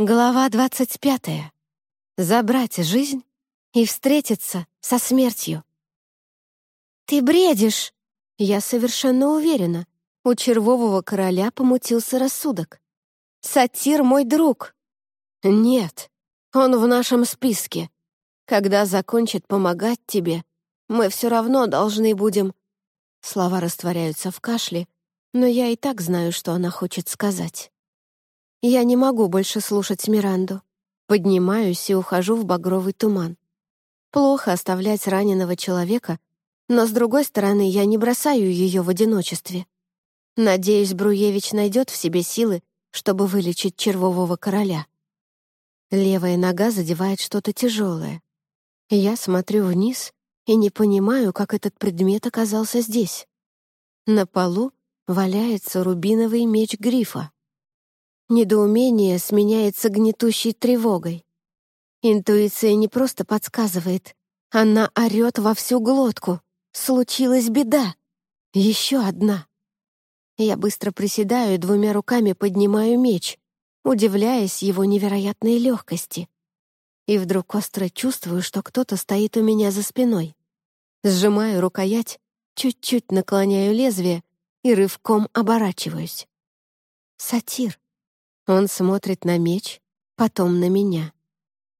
Глава двадцать пятая. Забрать жизнь и встретиться со смертью. «Ты бредишь!» Я совершенно уверена. У червового короля помутился рассудок. «Сатир мой друг!» «Нет, он в нашем списке. Когда закончит помогать тебе, мы все равно должны будем...» Слова растворяются в кашле, но я и так знаю, что она хочет сказать. Я не могу больше слушать Миранду. Поднимаюсь и ухожу в багровый туман. Плохо оставлять раненого человека, но, с другой стороны, я не бросаю ее в одиночестве. Надеюсь, Бруевич найдет в себе силы, чтобы вылечить червового короля. Левая нога задевает что-то тяжелое. Я смотрю вниз и не понимаю, как этот предмет оказался здесь. На полу валяется рубиновый меч грифа. Недоумение сменяется гнетущей тревогой. Интуиция не просто подсказывает, она орёт во всю глотку. Случилась беда. Еще одна. Я быстро приседаю и двумя руками поднимаю меч, удивляясь его невероятной легкости. И вдруг остро чувствую, что кто-то стоит у меня за спиной. Сжимаю рукоять, чуть-чуть наклоняю лезвие и рывком оборачиваюсь. Сатир. Он смотрит на меч, потом на меня.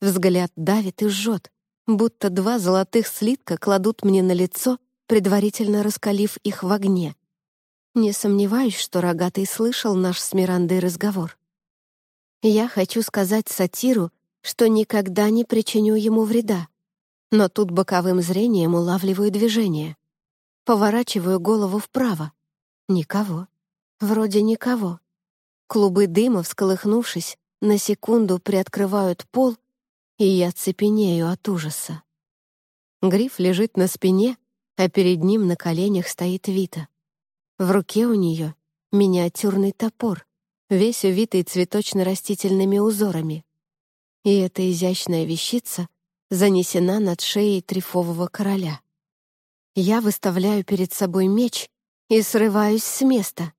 Взгляд давит и жжет, будто два золотых слитка кладут мне на лицо, предварительно раскалив их в огне. Не сомневаюсь, что рогатый слышал наш с Мирандой разговор. Я хочу сказать сатиру, что никогда не причиню ему вреда. Но тут боковым зрением улавливаю движение. Поворачиваю голову вправо. Никого. Вроде никого. Клубы дыма, всколыхнувшись, на секунду приоткрывают пол, и я цепенею от ужаса. Гриф лежит на спине, а перед ним на коленях стоит Вита. В руке у нее миниатюрный топор, весь увитый цветочно-растительными узорами. И эта изящная вещица занесена над шеей трифового короля. Я выставляю перед собой меч и срываюсь с места.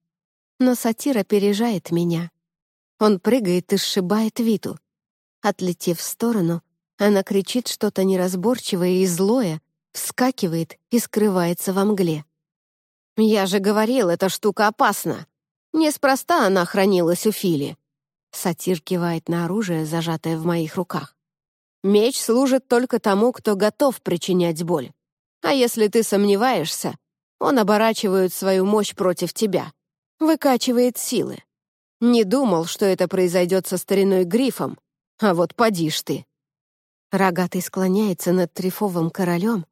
Но сатир опережает меня. Он прыгает и сшибает Виту. Отлетев в сторону, она кричит что-то неразборчивое и злое, вскакивает и скрывается во мгле. «Я же говорил, эта штука опасна. Неспроста она хранилась у Фили». Сатир кивает на оружие, зажатое в моих руках. «Меч служит только тому, кто готов причинять боль. А если ты сомневаешься, он оборачивает свою мощь против тебя выкачивает силы. Не думал, что это произойдет со стариной Грифом, а вот поди ж ты. Рогатый склоняется над трифовым королем.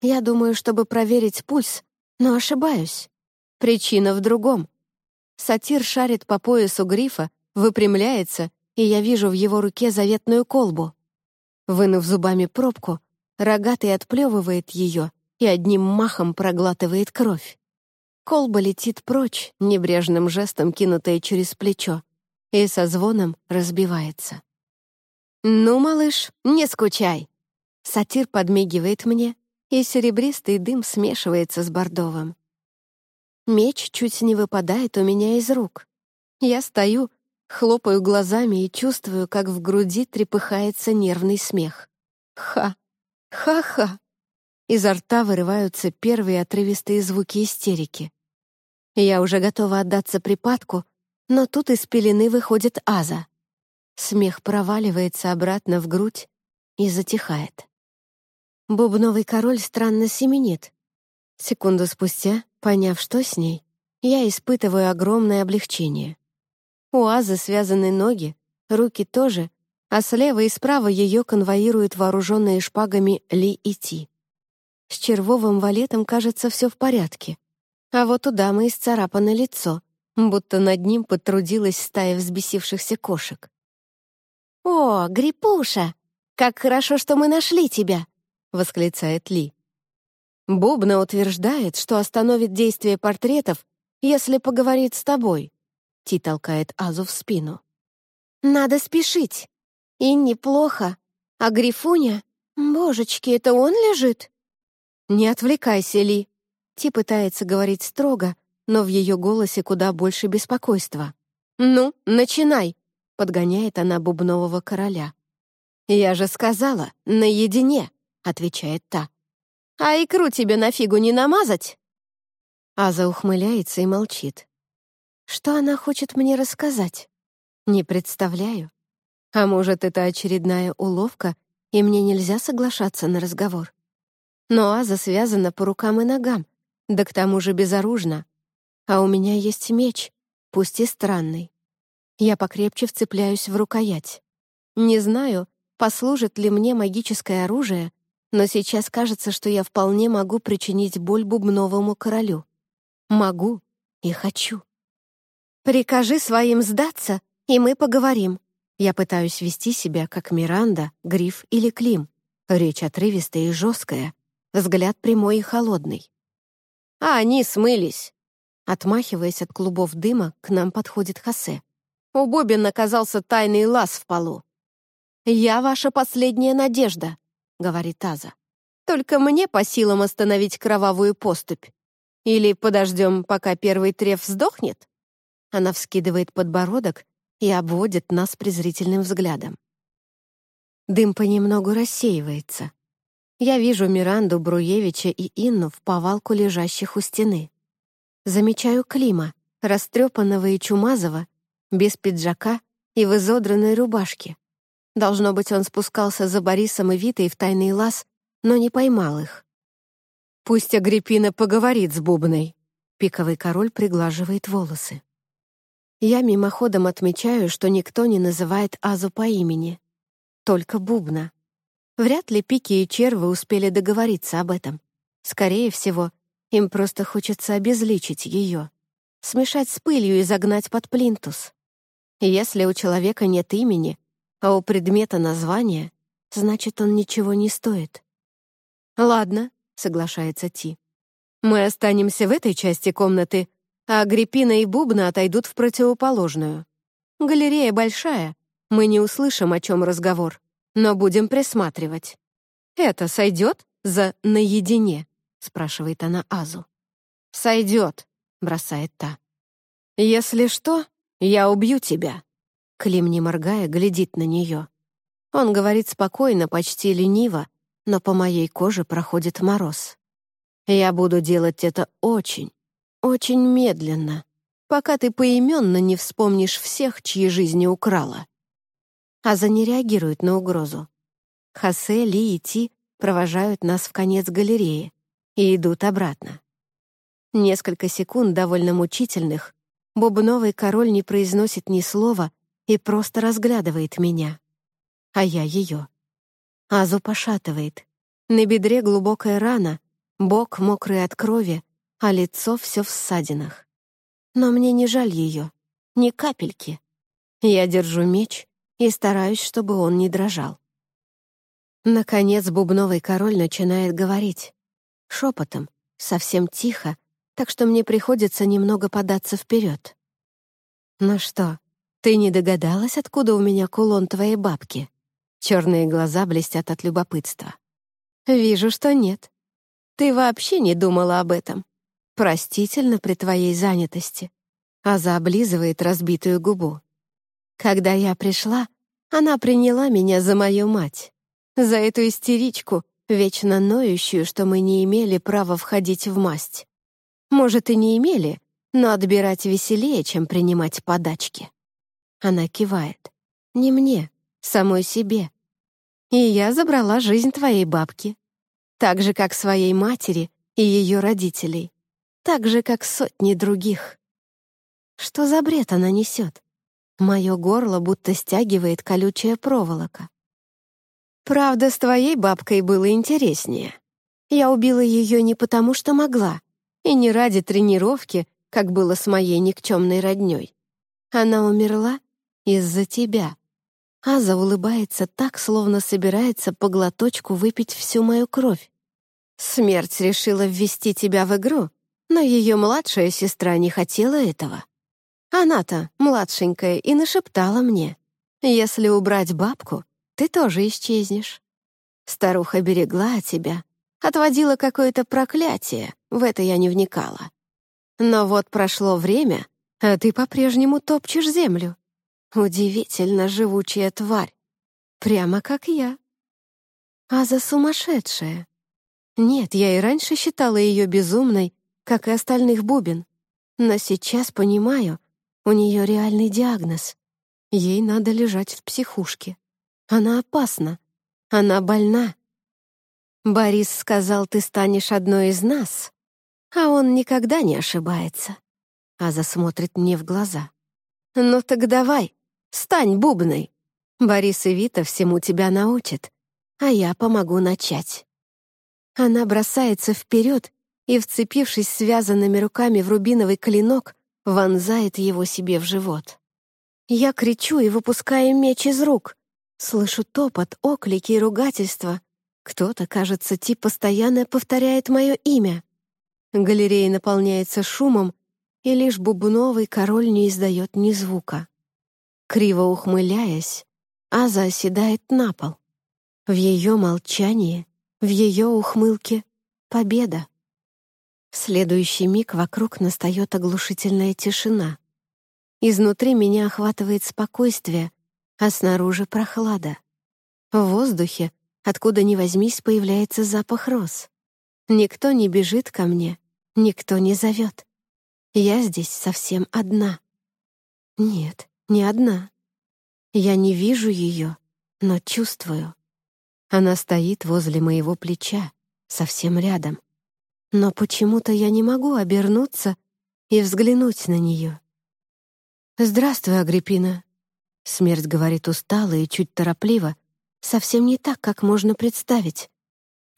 Я думаю, чтобы проверить пульс, но ошибаюсь. Причина в другом. Сатир шарит по поясу Грифа, выпрямляется, и я вижу в его руке заветную колбу. Вынув зубами пробку, рогатый отплевывает ее и одним махом проглатывает кровь. Колба летит прочь, небрежным жестом кинутая через плечо, и со звоном разбивается. «Ну, малыш, не скучай!» Сатир подмигивает мне, и серебристый дым смешивается с бордовым. Меч чуть не выпадает у меня из рук. Я стою, хлопаю глазами и чувствую, как в груди трепыхается нервный смех. Ха! Ха-ха! Изо рта вырываются первые отрывистые звуки истерики. Я уже готова отдаться припадку, но тут из пелены выходит Аза. Смех проваливается обратно в грудь и затихает. Бубновый король странно семенит. Секунду спустя, поняв, что с ней, я испытываю огромное облегчение. У Азы связаны ноги, руки тоже, а слева и справа ее конвоируют вооруженные шпагами Ли и Ти. С червовым валетом, кажется, все в порядке. А вот у дамы исцарапано лицо, будто над ним потрудилась стая взбесившихся кошек. «О, Грипуша! Как хорошо, что мы нашли тебя!» — восклицает Ли. Бубна утверждает, что остановит действие портретов, если поговорит с тобой. Ти толкает Азу в спину. «Надо спешить. И неплохо. А Грифуня? Божечки, это он лежит?» «Не отвлекайся, Ли», Ти пытается говорить строго, но в ее голосе куда больше беспокойства. «Ну, начинай! — подгоняет она бубнового короля. «Я же сказала, наедине», — отвечает та. «А икру тебе на фигу не намазать?» Аза ухмыляется и молчит. Что она хочет мне рассказать? Не представляю. А может, это очередная уловка, и мне нельзя соглашаться на разговор? Но Аза связана по рукам и ногам, да к тому же безоружна. А у меня есть меч, пусть и странный. Я покрепче вцепляюсь в рукоять. Не знаю, послужит ли мне магическое оружие, но сейчас кажется, что я вполне могу причинить боль бубновому королю. Могу и хочу. «Прикажи своим сдаться, и мы поговорим». Я пытаюсь вести себя, как Миранда, Гриф или Клим. Речь отрывистая и жесткая, взгляд прямой и холодный. «А они смылись!» Отмахиваясь от клубов дыма, к нам подходит Хосе. У Бобин оказался тайный лаз в полу. «Я ваша последняя надежда», — говорит Аза. «Только мне по силам остановить кровавую поступь. Или подождем, пока первый треф сдохнет?» Она вскидывает подбородок и обводит нас презрительным взглядом. Дым понемногу рассеивается. Я вижу Миранду, Бруевича и Инну в повалку лежащих у стены. Замечаю Клима, растрепанного и чумазого, без пиджака и в изодранной рубашке. Должно быть, он спускался за Борисом и Витой в тайный лаз, но не поймал их. «Пусть Агриппина поговорит с Бубной», — пиковый король приглаживает волосы. Я мимоходом отмечаю, что никто не называет Азу по имени. Только Бубна. Вряд ли Пики и Червы успели договориться об этом. Скорее всего, им просто хочется обезличить ее, смешать с пылью и загнать под плинтус. Если у человека нет имени, а у предмета название, значит, он ничего не стоит. «Ладно», — соглашается Ти. «Мы останемся в этой части комнаты, а Агриппина и Бубна отойдут в противоположную. Галерея большая, мы не услышим, о чем разговор, но будем присматривать. «Это сойдет за «наедине»?» — спрашивает она Азу. «Сойдет», — бросает та. «Если что, я убью тебя». Клим, не моргая, глядит на нее. Он говорит спокойно, почти лениво, но по моей коже проходит мороз. Я буду делать это очень, очень медленно, пока ты поименно не вспомнишь всех, чьи жизни украла. Аза не реагирует на угрозу. Хосе, Ли и Ти провожают нас в конец галереи и идут обратно. Несколько секунд довольно мучительных, бубновый король не произносит ни слова и просто разглядывает меня. А я ее. Азу пошатывает. На бедре глубокая рана, бок мокрый от крови, а лицо все в ссадинах. Но мне не жаль ее, ни капельки. Я держу меч и стараюсь, чтобы он не дрожал. Наконец бубновый король начинает говорить. Шепотом, совсем тихо, так что мне приходится немного податься вперед. «Ну что, ты не догадалась, откуда у меня кулон твоей бабки?» Черные глаза блестят от любопытства. «Вижу, что нет. Ты вообще не думала об этом. Простительно при твоей занятости. Аза облизывает разбитую губу. Когда я пришла, она приняла меня за мою мать. За эту истеричку, вечно ноющую, что мы не имели права входить в масть. Может, и не имели, но отбирать веселее, чем принимать подачки. Она кивает. Не мне, самой себе. И я забрала жизнь твоей бабки. Так же, как своей матери и ее родителей так же, как сотни других. Что за бред она несет? Мое горло будто стягивает колючая проволока. Правда, с твоей бабкой было интереснее. Я убила ее не потому, что могла, и не ради тренировки, как было с моей никчемной родней. Она умерла из-за тебя. Аза улыбается так, словно собирается по глоточку выпить всю мою кровь. Смерть решила ввести тебя в игру, но ее младшая сестра не хотела этого. Она-то, младшенькая, и нашептала мне, «Если убрать бабку, ты тоже исчезнешь». Старуха берегла тебя, отводила какое-то проклятие, в это я не вникала. Но вот прошло время, а ты по-прежнему топчешь землю. Удивительно живучая тварь. Прямо как я. Аза сумасшедшая. Нет, я и раньше считала ее безумной, как и остальных бубен. Но сейчас понимаю, у нее реальный диагноз. Ей надо лежать в психушке. Она опасна. Она больна. Борис сказал, ты станешь одной из нас, а он никогда не ошибается. Аза смотрит мне в глаза. «Ну так давай, стань бубной. Борис и Вита всему тебя научат, а я помогу начать». Она бросается вперед и, вцепившись связанными руками в рубиновый клинок, вонзает его себе в живот. Я кричу и выпускаю меч из рук. Слышу топот, оклики и ругательства. Кто-то, кажется, тип постоянно повторяет мое имя. Галерея наполняется шумом, и лишь бубновый король не издает ни звука. Криво ухмыляясь, Аза оседает на пол. В ее молчании, в ее ухмылке — победа. В следующий миг вокруг настает оглушительная тишина. Изнутри меня охватывает спокойствие, а снаружи прохлада. В воздухе, откуда ни возьмись, появляется запах роз. Никто не бежит ко мне, никто не зовет. Я здесь совсем одна. Нет, не одна. Я не вижу ее, но чувствую. Она стоит возле моего плеча, совсем рядом. Но почему-то я не могу обернуться и взглянуть на нее. «Здравствуй, Агриппина», — смерть говорит устало и чуть торопливо, совсем не так, как можно представить.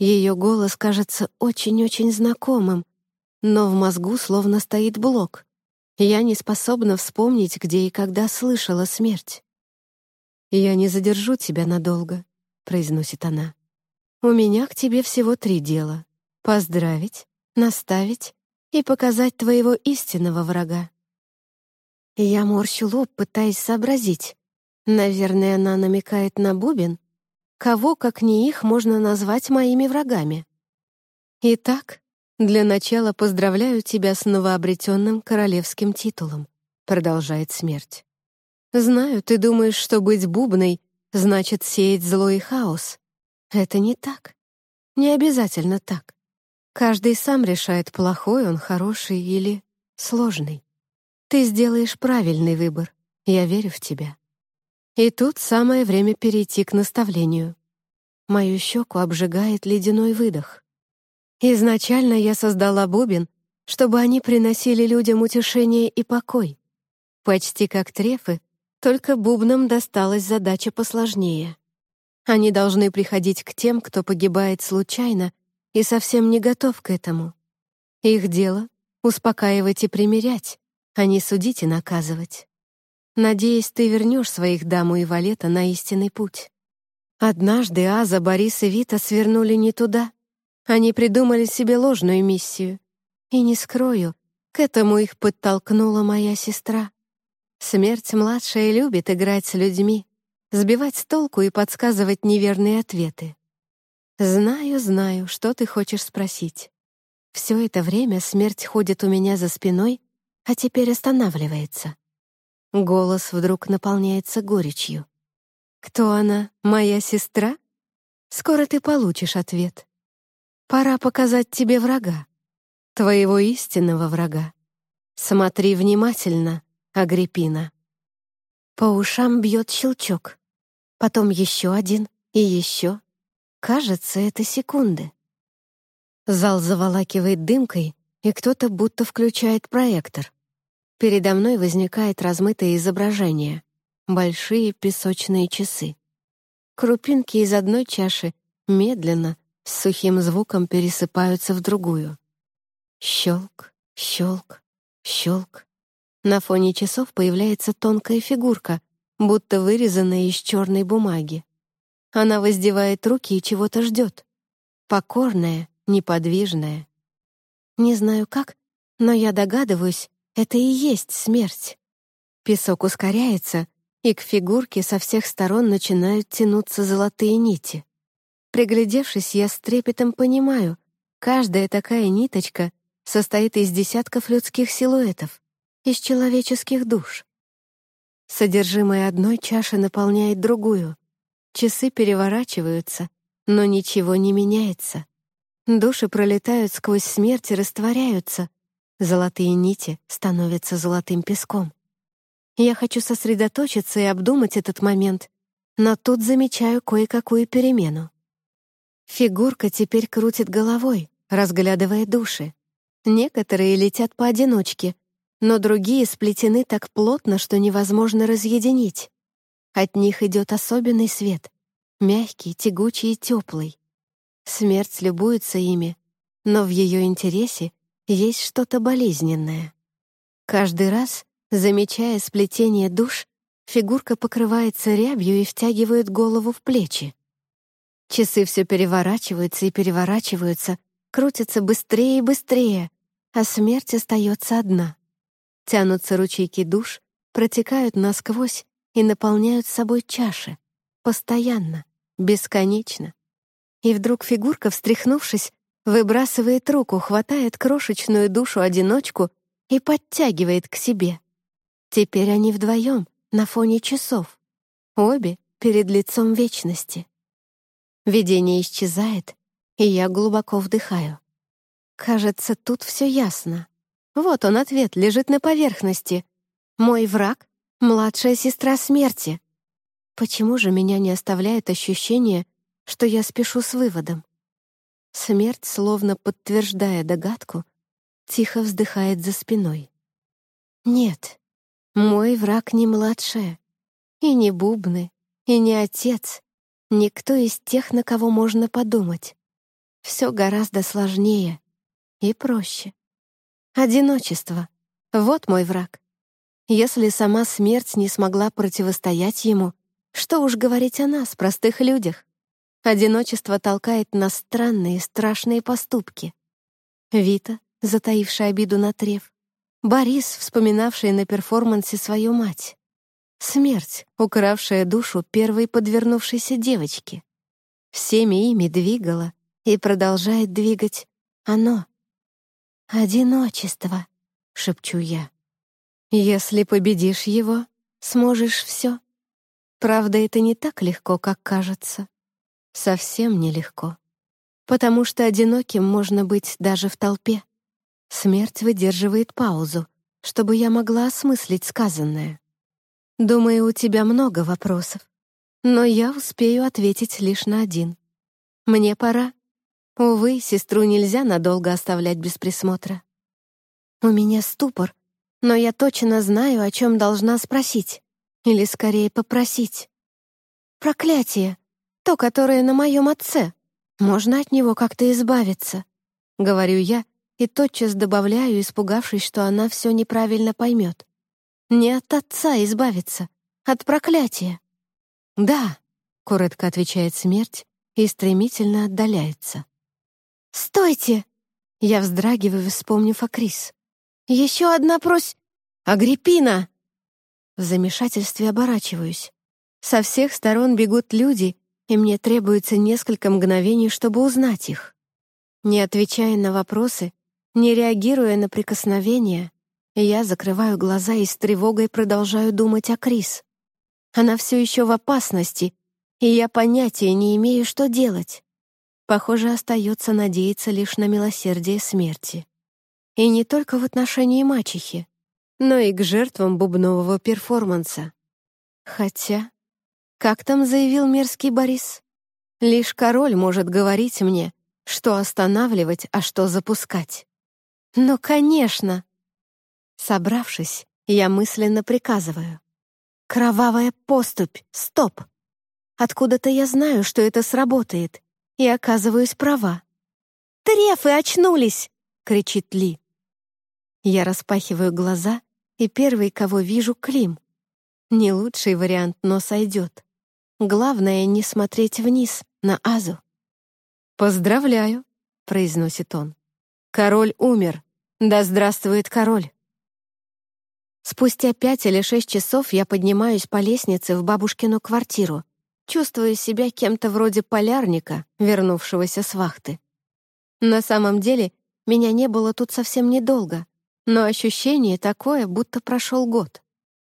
Ее голос кажется очень-очень знакомым, но в мозгу словно стоит блок. Я не способна вспомнить, где и когда слышала смерть. «Я не задержу тебя надолго», — произносит она. «У меня к тебе всего три дела — поздравить, наставить и показать твоего истинного врага». Я морщу лоб, пытаясь сообразить. Наверное, она намекает на Бубен. Кого, как не их, можно назвать моими врагами? Итак, «Для начала поздравляю тебя с новообретенным королевским титулом», — продолжает смерть. «Знаю, ты думаешь, что быть бубной значит сеять зло и хаос. Это не так. Не обязательно так. Каждый сам решает, плохой он, хороший или сложный. Ты сделаешь правильный выбор. Я верю в тебя. И тут самое время перейти к наставлению. Мою щеку обжигает ледяной выдох. Изначально я создала бубен, чтобы они приносили людям утешение и покой. Почти как трефы, только бубнам досталась задача посложнее. Они должны приходить к тем, кто погибает случайно и совсем не готов к этому. Их дело — успокаивать и примирять, а не судить и наказывать. Надеюсь, ты вернешь своих даму и валета на истинный путь. Однажды Аза, Борис и Вита свернули не туда — они придумали себе ложную миссию. И не скрою, к этому их подтолкнула моя сестра. Смерть младшая любит играть с людьми, сбивать с толку и подсказывать неверные ответы. Знаю, знаю, что ты хочешь спросить. Все это время смерть ходит у меня за спиной, а теперь останавливается. Голос вдруг наполняется горечью. «Кто она, моя сестра?» Скоро ты получишь ответ. Пора показать тебе врага, твоего истинного врага. Смотри внимательно, Агриппина. По ушам бьет щелчок, потом еще один и еще. Кажется, это секунды. Зал заволакивает дымкой, и кто-то будто включает проектор. Передо мной возникает размытое изображение — большие песочные часы. Крупинки из одной чаши медленно, с сухим звуком пересыпаются в другую. Щелк, щелк, щелк. На фоне часов появляется тонкая фигурка, будто вырезанная из черной бумаги. Она воздевает руки и чего-то ждет. Покорная, неподвижная. Не знаю как, но я догадываюсь, это и есть смерть. Песок ускоряется, и к фигурке со всех сторон начинают тянуться золотые нити. Приглядевшись, я с трепетом понимаю, каждая такая ниточка состоит из десятков людских силуэтов, из человеческих душ. Содержимое одной чаши наполняет другую. Часы переворачиваются, но ничего не меняется. Души пролетают сквозь смерть и растворяются. Золотые нити становятся золотым песком. Я хочу сосредоточиться и обдумать этот момент, но тут замечаю кое-какую перемену. Фигурка теперь крутит головой, разглядывая души. Некоторые летят поодиночке, но другие сплетены так плотно, что невозможно разъединить. От них идет особенный свет, мягкий, тягучий и теплый. Смерть любуется ими, но в ее интересе есть что-то болезненное. Каждый раз, замечая сплетение душ, фигурка покрывается рябью и втягивает голову в плечи. Часы все переворачиваются и переворачиваются, крутятся быстрее и быстрее, а смерть остается одна. Тянутся ручейки душ, протекают насквозь и наполняют собой чаши. Постоянно, бесконечно. И вдруг фигурка, встряхнувшись, выбрасывает руку, хватает крошечную душу-одиночку и подтягивает к себе. Теперь они вдвоем, на фоне часов. Обе перед лицом вечности. Видение исчезает, и я глубоко вдыхаю. Кажется, тут все ясно. Вот он ответ, лежит на поверхности. Мой враг — младшая сестра смерти. Почему же меня не оставляет ощущение, что я спешу с выводом? Смерть, словно подтверждая догадку, тихо вздыхает за спиной. Нет, мой враг не младшая, и не бубны, и не отец, никто из тех, на кого можно подумать. Все гораздо сложнее и проще. Одиночество — вот мой враг. Если сама смерть не смогла противостоять ему, что уж говорить о нас, простых людях. Одиночество толкает на странные, страшные поступки. Вита, затаившая обиду на Трев. Борис, вспоминавший на перформансе свою мать. Смерть, укравшая душу первой подвернувшейся девочки. Всеми ими двигала и продолжает двигать оно, «Одиночество», — шепчу я. «Если победишь его, сможешь все. Правда, это не так легко, как кажется. Совсем нелегко. Потому что одиноким можно быть даже в толпе. Смерть выдерживает паузу, чтобы я могла осмыслить сказанное. Думаю, у тебя много вопросов, но я успею ответить лишь на один. Мне пора. Увы, сестру нельзя надолго оставлять без присмотра. У меня ступор, но я точно знаю, о чем должна спросить. Или скорее попросить. Проклятие. То, которое на моем отце. Можно от него как-то избавиться. Говорю я и тотчас добавляю, испугавшись, что она все неправильно поймет. Не от отца избавиться, от проклятия. «Да», — коротко отвечает смерть и стремительно отдаляется. «Стойте!» Я вздрагиваю, вспомнив о Крис. «Еще одна прос... Агриппина!» В замешательстве оборачиваюсь. Со всех сторон бегут люди, и мне требуется несколько мгновений, чтобы узнать их. Не отвечая на вопросы, не реагируя на прикосновения, я закрываю глаза и с тревогой продолжаю думать о Крис. Она все еще в опасности, и я понятия не имею, что делать. Похоже, остается надеяться лишь на милосердие смерти. И не только в отношении мачехи, но и к жертвам бубнового перформанса. Хотя, как там заявил мерзкий Борис, лишь король может говорить мне, что останавливать, а что запускать. Ну, конечно! Собравшись, я мысленно приказываю. Кровавая поступь, стоп! Откуда-то я знаю, что это сработает, и оказываюсь права. «Трефы очнулись!» — кричит Ли. Я распахиваю глаза, и первый, кого вижу, — Клим. Не лучший вариант, но сойдет. Главное — не смотреть вниз, на Азу. «Поздравляю», — произносит он. «Король умер. Да здравствует король!» Спустя пять или шесть часов я поднимаюсь по лестнице в бабушкину квартиру, чувствую себя кем-то вроде полярника, вернувшегося с вахты. На самом деле, меня не было тут совсем недолго, но ощущение такое, будто прошел год.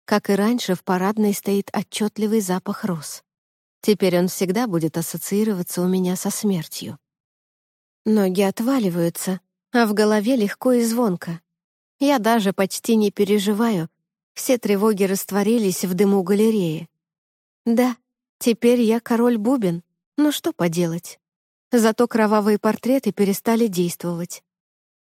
Как и раньше, в парадной стоит отчетливый запах роз. Теперь он всегда будет ассоциироваться у меня со смертью. Ноги отваливаются, а в голове легко и звонко. Я даже почти не переживаю, все тревоги растворились в дыму галереи. Да, теперь я король Бубен, но что поделать? Зато кровавые портреты перестали действовать.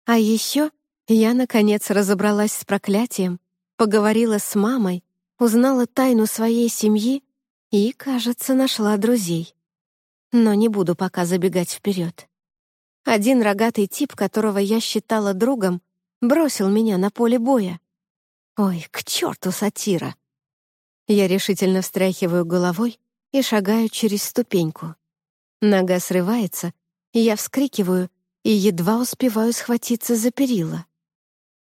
А еще я, наконец, разобралась с проклятием, поговорила с мамой, узнала тайну своей семьи и, кажется, нашла друзей. Но не буду пока забегать вперед. Один рогатый тип, которого я считала другом, бросил меня на поле боя. Ой, к черту сатира! Я решительно встряхиваю головой и шагаю через ступеньку. Нога срывается, я вскрикиваю и едва успеваю схватиться за перила.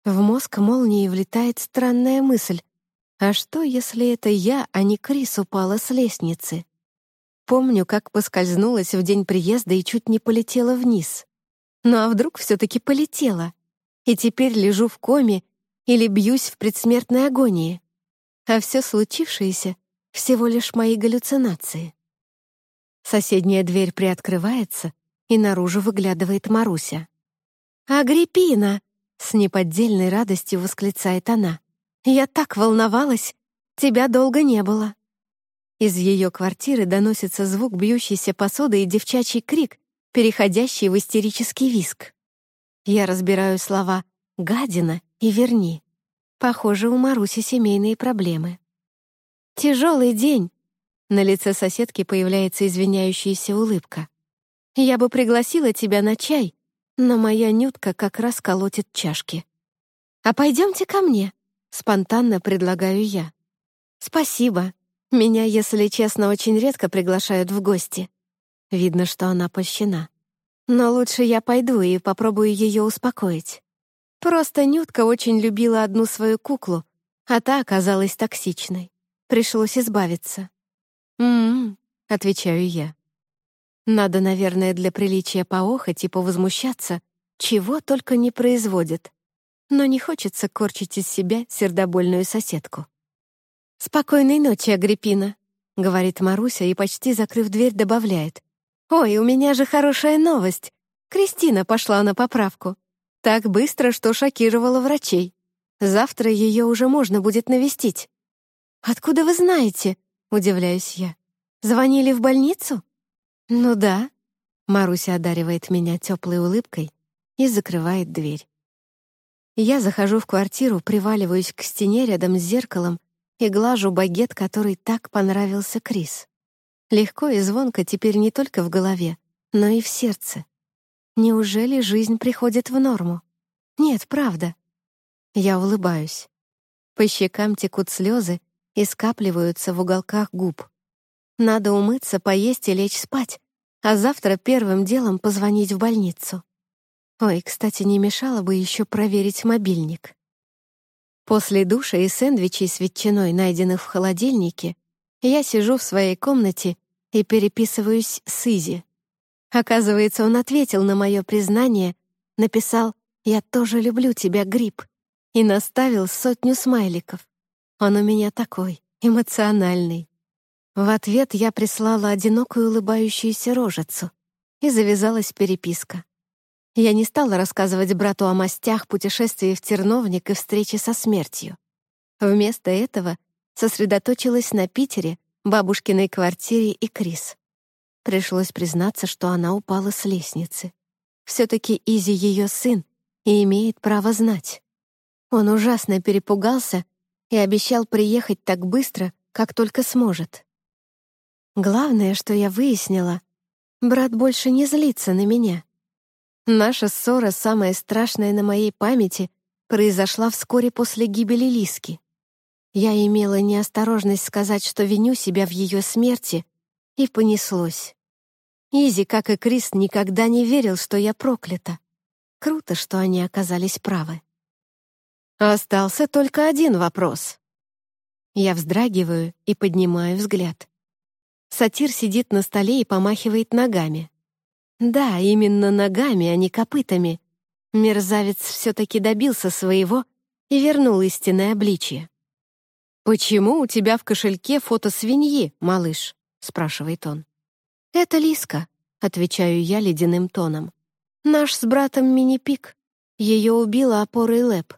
В мозг молнией влетает странная мысль. А что, если это я, а не Крис, упала с лестницы? Помню, как поскользнулась в день приезда и чуть не полетела вниз. Ну а вдруг все-таки полетела? И теперь лежу в коме или бьюсь в предсмертной агонии? А все случившееся — всего лишь мои галлюцинации. Соседняя дверь приоткрывается, и наружу выглядывает Маруся. «Агриппина!» — с неподдельной радостью восклицает она. «Я так волновалась! Тебя долго не было!» Из ее квартиры доносится звук бьющейся посуды и девчачий крик, переходящий в истерический виск. Я разбираю слова «гадина» и «верни». Похоже, у Маруси семейные проблемы. «Тяжелый день!» На лице соседки появляется извиняющаяся улыбка. «Я бы пригласила тебя на чай, но моя Нютка как раз колотит чашки. А пойдемте ко мне», — спонтанно предлагаю я. «Спасибо. Меня, если честно, очень редко приглашают в гости. Видно, что она польщена. Но лучше я пойду и попробую ее успокоить. Просто Нютка очень любила одну свою куклу, а та оказалась токсичной. Пришлось избавиться. «М-м-м», отвечаю я. Надо, наверное, для приличия поохать и повозмущаться, чего только не производит. Но не хочется корчить из себя сердобольную соседку. «Спокойной ночи, Агриппина», — говорит Маруся и, почти закрыв дверь, добавляет. «Ой, у меня же хорошая новость. Кристина пошла на поправку. Так быстро, что шокировала врачей. Завтра ее уже можно будет навестить». «Откуда вы знаете?» — удивляюсь я. «Звонили в больницу?» «Ну да». Маруся одаривает меня теплой улыбкой и закрывает дверь. Я захожу в квартиру, приваливаюсь к стене рядом с зеркалом и глажу багет, который так понравился Крис. Легко и звонко теперь не только в голове, но и в сердце. Неужели жизнь приходит в норму? Нет, правда. Я улыбаюсь. По щекам текут слезы и скапливаются в уголках губ. Надо умыться, поесть и лечь спать, а завтра первым делом позвонить в больницу. Ой, кстати, не мешало бы еще проверить мобильник. После душа и сэндвичей с ветчиной, найденных в холодильнике, я сижу в своей комнате и переписываюсь с Изи. Оказывается, он ответил на мое признание, написал «Я тоже люблю тебя, Гриб» и наставил сотню смайликов. Он у меня такой, эмоциональный. В ответ я прислала одинокую улыбающуюся рожицу, и завязалась переписка. Я не стала рассказывать брату о мастях, путешествии в терновник и встрече со смертью. Вместо этого сосредоточилась на Питере, бабушкиной квартире и Крис. Пришлось признаться, что она упала с лестницы. Все-таки Изи ее сын и имеет право знать. Он ужасно перепугался и обещал приехать так быстро, как только сможет. Главное, что я выяснила, брат больше не злится на меня. Наша ссора, самая страшная на моей памяти, произошла вскоре после гибели Лиски. Я имела неосторожность сказать, что виню себя в ее смерти, и понеслось. Изи, как и Крис, никогда не верил, что я проклята. Круто, что они оказались правы. Остался только один вопрос. Я вздрагиваю и поднимаю взгляд. Сатир сидит на столе и помахивает ногами. Да, именно ногами, а не копытами. Мерзавец все-таки добился своего и вернул истинное обличье. «Почему у тебя в кошельке фото свиньи, малыш?» — спрашивает он. «Это Лиска», — отвечаю я ледяным тоном. «Наш с братом мини-пик. Ее убила опорой лэп».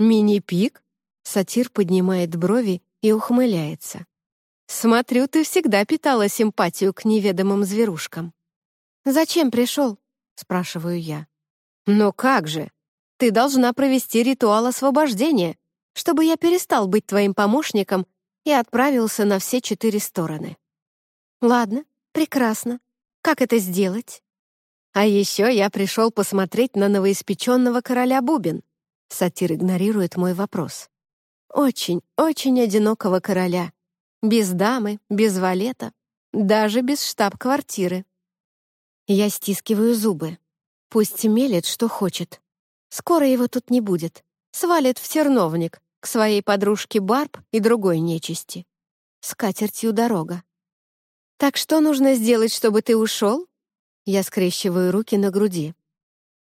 «Мини-пик?» — сатир поднимает брови и ухмыляется. «Смотрю, ты всегда питала симпатию к неведомым зверушкам». «Зачем пришел?» — спрашиваю я. «Но как же? Ты должна провести ритуал освобождения, чтобы я перестал быть твоим помощником и отправился на все четыре стороны». «Ладно, прекрасно. Как это сделать?» «А еще я пришел посмотреть на новоиспеченного короля Бубен». Сатир игнорирует мой вопрос. «Очень, очень одинокого короля. Без дамы, без валета, даже без штаб-квартиры». Я стискиваю зубы. Пусть мелет, что хочет. Скоро его тут не будет. Свалит в терновник, к своей подружке Барб и другой нечисти. С катертью дорога. «Так что нужно сделать, чтобы ты ушел?» Я скрещиваю руки на груди.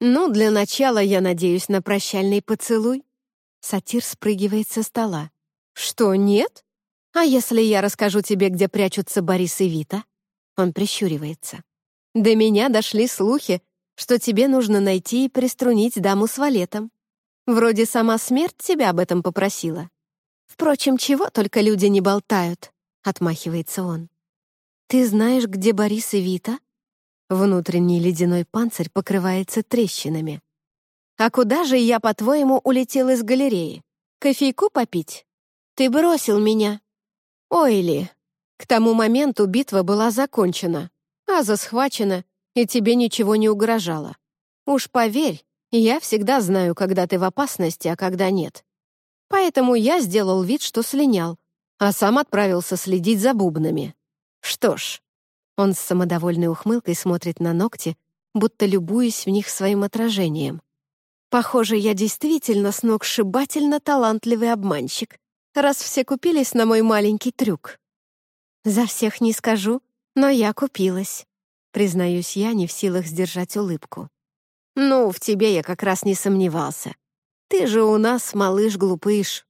«Ну, для начала я надеюсь на прощальный поцелуй». Сатир спрыгивает со стола. «Что, нет? А если я расскажу тебе, где прячутся Борис и Вита?» Он прищуривается. До меня дошли слухи, что тебе нужно найти и приструнить даму с валетом. Вроде сама смерть тебя об этом попросила. Впрочем, чего только люди не болтают, — отмахивается он. Ты знаешь, где Борис и Вита? Внутренний ледяной панцирь покрывается трещинами. А куда же я, по-твоему, улетел из галереи? Кофейку попить? Ты бросил меня. Ой ли, к тому моменту битва была закончена. Аза схвачена, и тебе ничего не угрожало. Уж поверь, я всегда знаю, когда ты в опасности, а когда нет. Поэтому я сделал вид, что слинял, а сам отправился следить за бубнами. Что ж, он с самодовольной ухмылкой смотрит на ногти, будто любуясь в них своим отражением. Похоже, я действительно сногсшибательно талантливый обманщик, раз все купились на мой маленький трюк. За всех не скажу, но я купилась. Признаюсь я, не в силах сдержать улыбку. «Ну, в тебе я как раз не сомневался. Ты же у нас малыш-глупыш».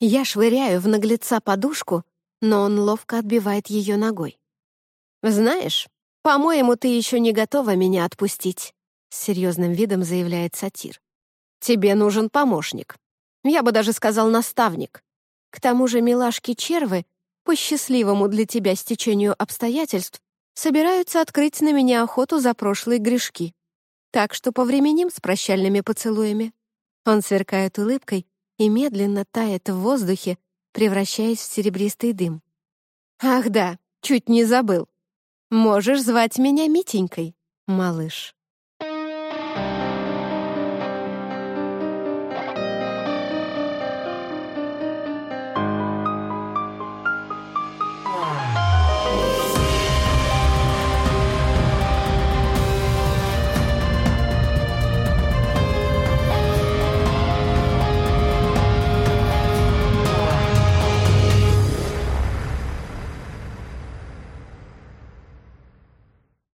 Я швыряю в наглеца подушку, но он ловко отбивает ее ногой. «Знаешь, по-моему, ты еще не готова меня отпустить», — с серьезным видом заявляет сатир. «Тебе нужен помощник. Я бы даже сказал наставник. К тому же милашки-червы по счастливому для тебя стечению обстоятельств, собираются открыть на меня охоту за прошлые грешки. Так что повременим с прощальными поцелуями. Он сверкает улыбкой и медленно тает в воздухе, превращаясь в серебристый дым. «Ах да, чуть не забыл. Можешь звать меня Митенькой, малыш».